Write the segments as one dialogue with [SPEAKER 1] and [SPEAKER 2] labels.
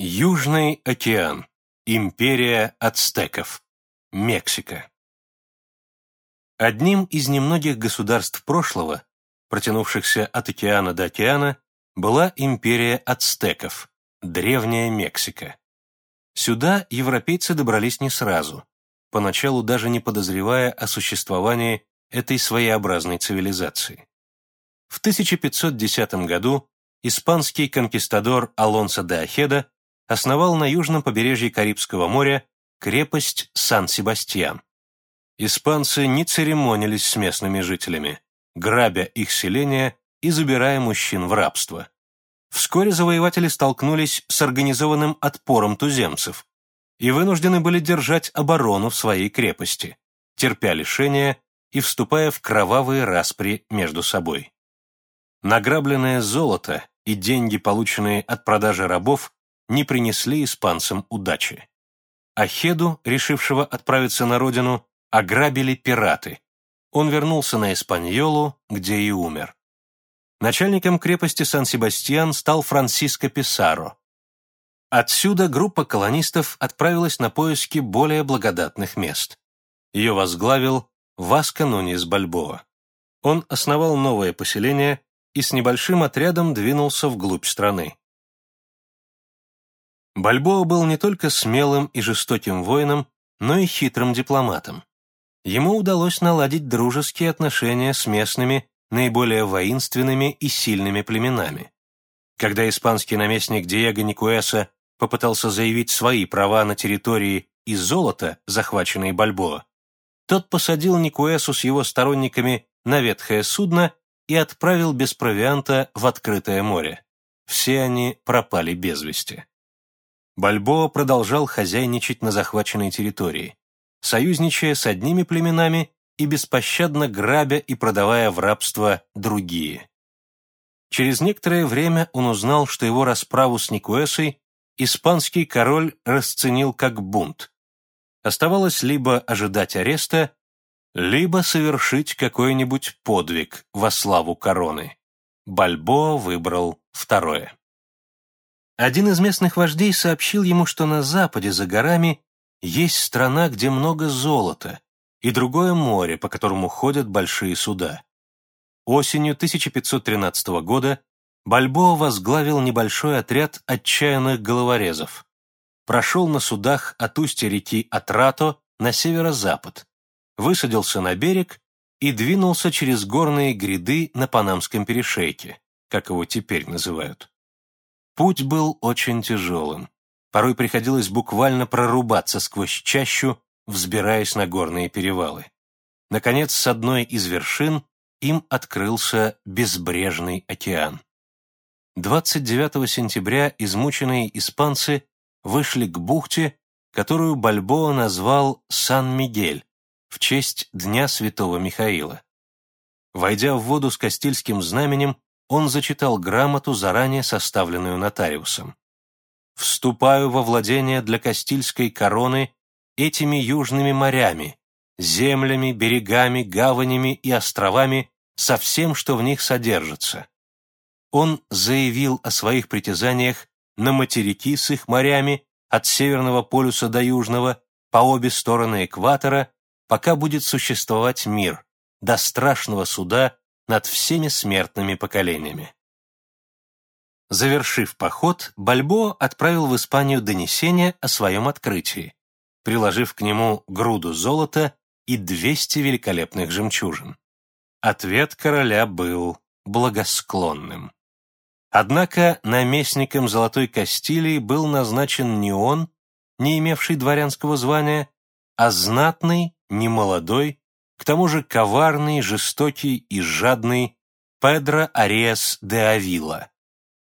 [SPEAKER 1] Южный океан. Империя ацтеков. Мексика. Одним из немногих государств прошлого, протянувшихся от океана до океана, была империя ацтеков, древняя Мексика. Сюда европейцы добрались не сразу, поначалу даже не подозревая о существовании этой своеобразной цивилизации. В 1510 году испанский конкистадор Алонсо де Ахеда основал на южном побережье Карибского моря крепость Сан-Себастьян. Испанцы не церемонились с местными жителями, грабя их селения и забирая мужчин в рабство. Вскоре завоеватели столкнулись с организованным отпором туземцев и вынуждены были держать оборону в своей крепости, терпя лишения и вступая в кровавые распри между собой. Награбленное золото и деньги, полученные от продажи рабов, не принесли испанцам удачи. Ахеду, решившего отправиться на родину, ограбили пираты. Он вернулся на Испаньолу, где и умер. Начальником крепости Сан-Себастьян стал Франсиско Писаро. Отсюда группа колонистов отправилась на поиски более благодатных мест. Ее возглавил Васко Нунис Бальбоа. Он основал новое поселение и с небольшим отрядом двинулся вглубь страны. Бальбоа был не только смелым и жестоким воином, но и хитрым дипломатом. Ему удалось наладить дружеские отношения с местными, наиболее воинственными и сильными племенами. Когда испанский наместник Диего Никуэса попытался заявить свои права на территории и золото, захваченные Бальбоа, тот посадил Никуэсу с его сторонниками на ветхое судно и отправил без провианта в открытое море. Все они пропали без вести. Бальбоа продолжал хозяйничать на захваченной территории, союзничая с одними племенами и беспощадно грабя и продавая в рабство другие. Через некоторое время он узнал, что его расправу с Никуэсой испанский король расценил как бунт. Оставалось либо ожидать ареста, либо совершить какой-нибудь подвиг во славу короны. Бальбоа выбрал второе. Один из местных вождей сообщил ему, что на западе, за горами, есть страна, где много золота, и другое море, по которому ходят большие суда. Осенью 1513 года Бальбоа возглавил небольшой отряд отчаянных головорезов. Прошел на судах от устья реки Атрато на северо-запад, высадился на берег и двинулся через горные гряды на Панамском перешейке, как его теперь называют. Путь был очень тяжелым. Порой приходилось буквально прорубаться сквозь чащу, взбираясь на горные перевалы. Наконец, с одной из вершин им открылся безбрежный океан. 29 сентября измученные испанцы вышли к бухте, которую Бальбоа назвал Сан-Мигель в честь Дня Святого Михаила. Войдя в воду с Кастильским знаменем, он зачитал грамоту, заранее составленную нотариусом. «Вступаю во владение для Кастильской короны этими южными морями, землями, берегами, гаванями и островами со всем, что в них содержится». Он заявил о своих притязаниях на материки с их морями от Северного полюса до Южного, по обе стороны экватора, пока будет существовать мир, до страшного суда над всеми смертными поколениями. Завершив поход, Бальбоа отправил в Испанию донесение о своем открытии, приложив к нему груду золота и 200 великолепных жемчужин. Ответ короля был благосклонным. Однако наместником Золотой Кастилии был назначен не он, не имевший дворянского звания, а знатный, немолодой, к тому же коварный, жестокий и жадный Педро Ариас де Авила.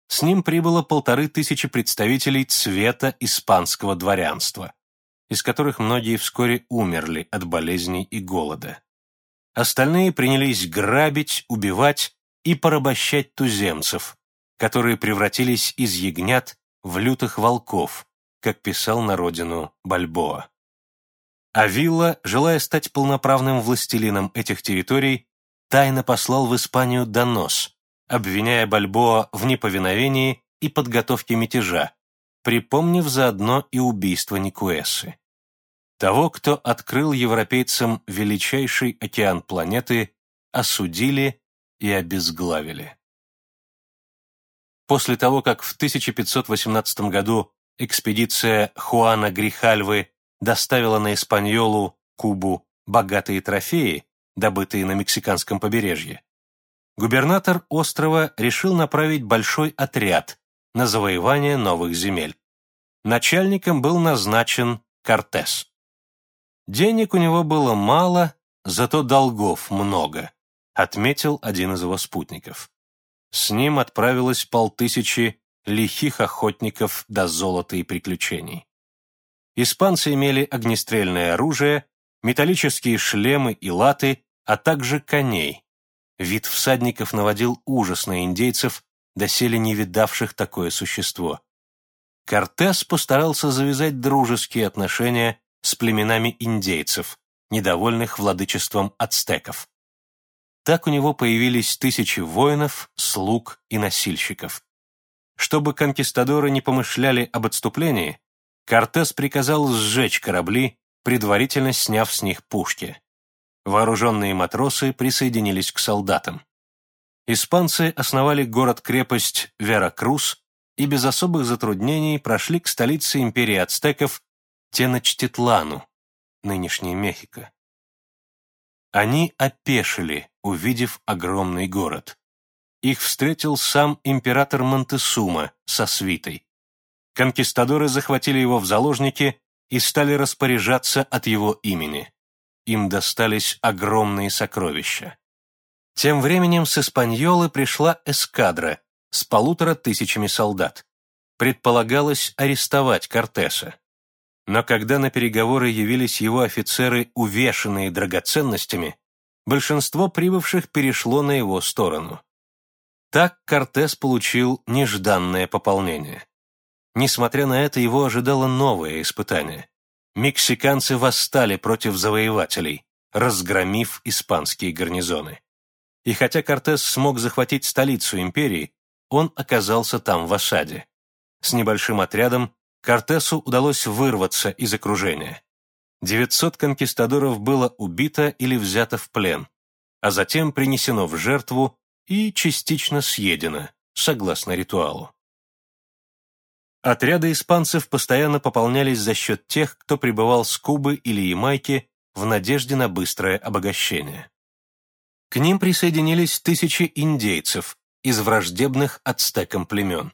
[SPEAKER 1] С ним прибыло полторы тысячи представителей цвета испанского дворянства, из которых многие вскоре умерли от болезней и голода. Остальные принялись грабить, убивать и порабощать туземцев, которые превратились из ягнят в лютых волков, как писал на родину Бальбоа. Авилла, желая стать полноправным властелином этих территорий, тайно послал в Испанию донос, обвиняя Бальбоа в неповиновении и подготовке мятежа, припомнив заодно и убийство Никуэсы. Того, кто открыл европейцам величайший океан планеты, осудили и обезглавили. После того, как в 1518 году экспедиция Хуана Грихальвы доставила на Испаньолу, Кубу, богатые трофеи, добытые на мексиканском побережье, губернатор острова решил направить большой отряд на завоевание новых земель. Начальником был назначен Кортес. Денег у него было мало, зато долгов много, отметил один из его спутников. С ним отправилось полтысячи лихих охотников до золота и приключений. Испанцы имели огнестрельное оружие, металлические шлемы и латы, а также коней. Вид всадников наводил ужас на индейцев, доселе не видавших такое существо. Кортес постарался завязать дружеские отношения с племенами индейцев, недовольных владычеством ацтеков. Так у него появились тысячи воинов, слуг и носильщиков. Чтобы конкистадоры не помышляли об отступлении, Кортес приказал сжечь корабли, предварительно сняв с них пушки. Вооруженные матросы присоединились к солдатам. Испанцы основали город-крепость Веракрус и без особых затруднений прошли к столице империи ацтеков Теночтитлану, нынешней Мехико. Они опешили, увидев огромный город. Их встретил сам император Монтесума со свитой. Конкистадоры захватили его в заложники и стали распоряжаться от его имени. Им достались огромные сокровища. Тем временем с Испаньолы пришла эскадра с полутора тысячами солдат. Предполагалось арестовать Кортеса. Но когда на переговоры явились его офицеры, увешанные драгоценностями, большинство прибывших перешло на его сторону. Так Кортес получил нежданное пополнение. Несмотря на это, его ожидало новое испытание. Мексиканцы восстали против завоевателей, разгромив испанские гарнизоны. И хотя Кортес смог захватить столицу империи, он оказался там в осаде. С небольшим отрядом Кортесу удалось вырваться из окружения. 900 конкистадоров было убито или взято в плен, а затем принесено в жертву и частично съедено, согласно ритуалу. Отряды испанцев постоянно пополнялись за счет тех, кто прибывал с Кубы или Ямайки в надежде на быстрое обогащение. К ним присоединились тысячи индейцев из враждебных ацтекам племен.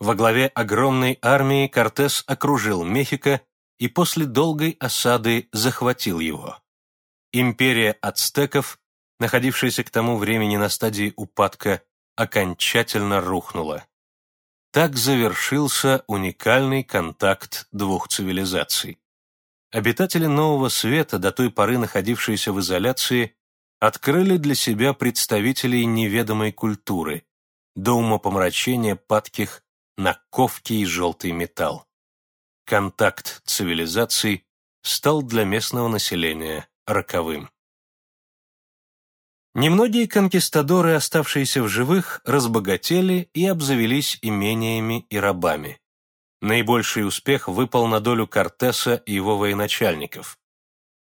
[SPEAKER 1] Во главе огромной армии Кортес окружил Мехико и после долгой осады захватил его. Империя ацтеков, находившаяся к тому времени на стадии упадка, окончательно рухнула. Так завершился уникальный контакт двух цивилизаций. Обитатели Нового Света, до той поры находившиеся в изоляции, открыли для себя представителей неведомой культуры, до умопомрачения падких на ковки и желтый металл. Контакт цивилизаций стал для местного населения роковым. Немногие конкистадоры, оставшиеся в живых, разбогатели и обзавелись имениями и рабами. Наибольший успех выпал на долю Кортеса и его военачальников.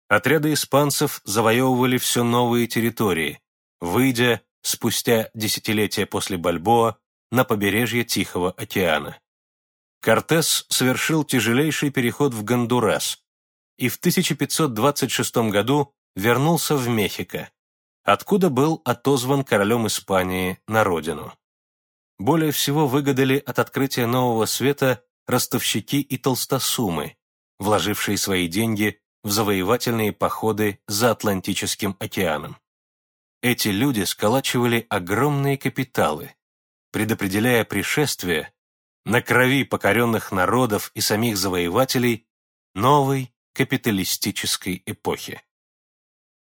[SPEAKER 1] Отряды испанцев завоевывали все новые территории, выйдя, спустя десятилетия после Бальбоа, на побережье Тихого океана. Кортес совершил тяжелейший переход в Гондурас и в 1526 году вернулся в Мехико, откуда был отозван королем Испании на родину. Более всего выгодали от открытия нового света ростовщики и толстосумы, вложившие свои деньги в завоевательные походы за Атлантическим океаном. Эти люди сколачивали огромные капиталы, предопределяя пришествие на крови покоренных народов и самих завоевателей новой капиталистической эпохи.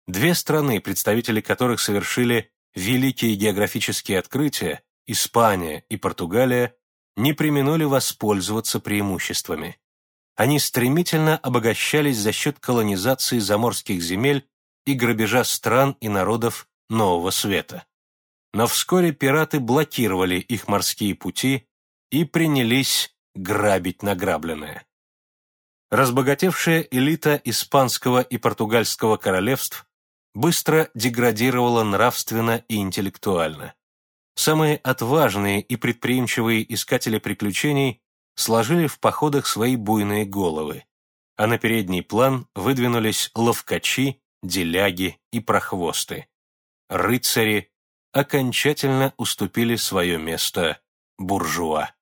[SPEAKER 1] Две страны, представители которых совершили великие географические открытия, Испания и Португалия, не применули воспользоваться преимуществами. Они стремительно обогащались за счет колонизации заморских земель и грабежа стран и народов Нового Света. Но вскоре пираты блокировали их морские пути и принялись грабить награбленное. Разбогатевшая элита испанского и португальского королевств быстро деградировала нравственно и интеллектуально. Самые отважные и предприимчивые искатели приключений сложили в походах свои буйные головы, а на передний план выдвинулись ловкачи, деляги и прохвосты. Рыцари окончательно уступили свое место буржуа.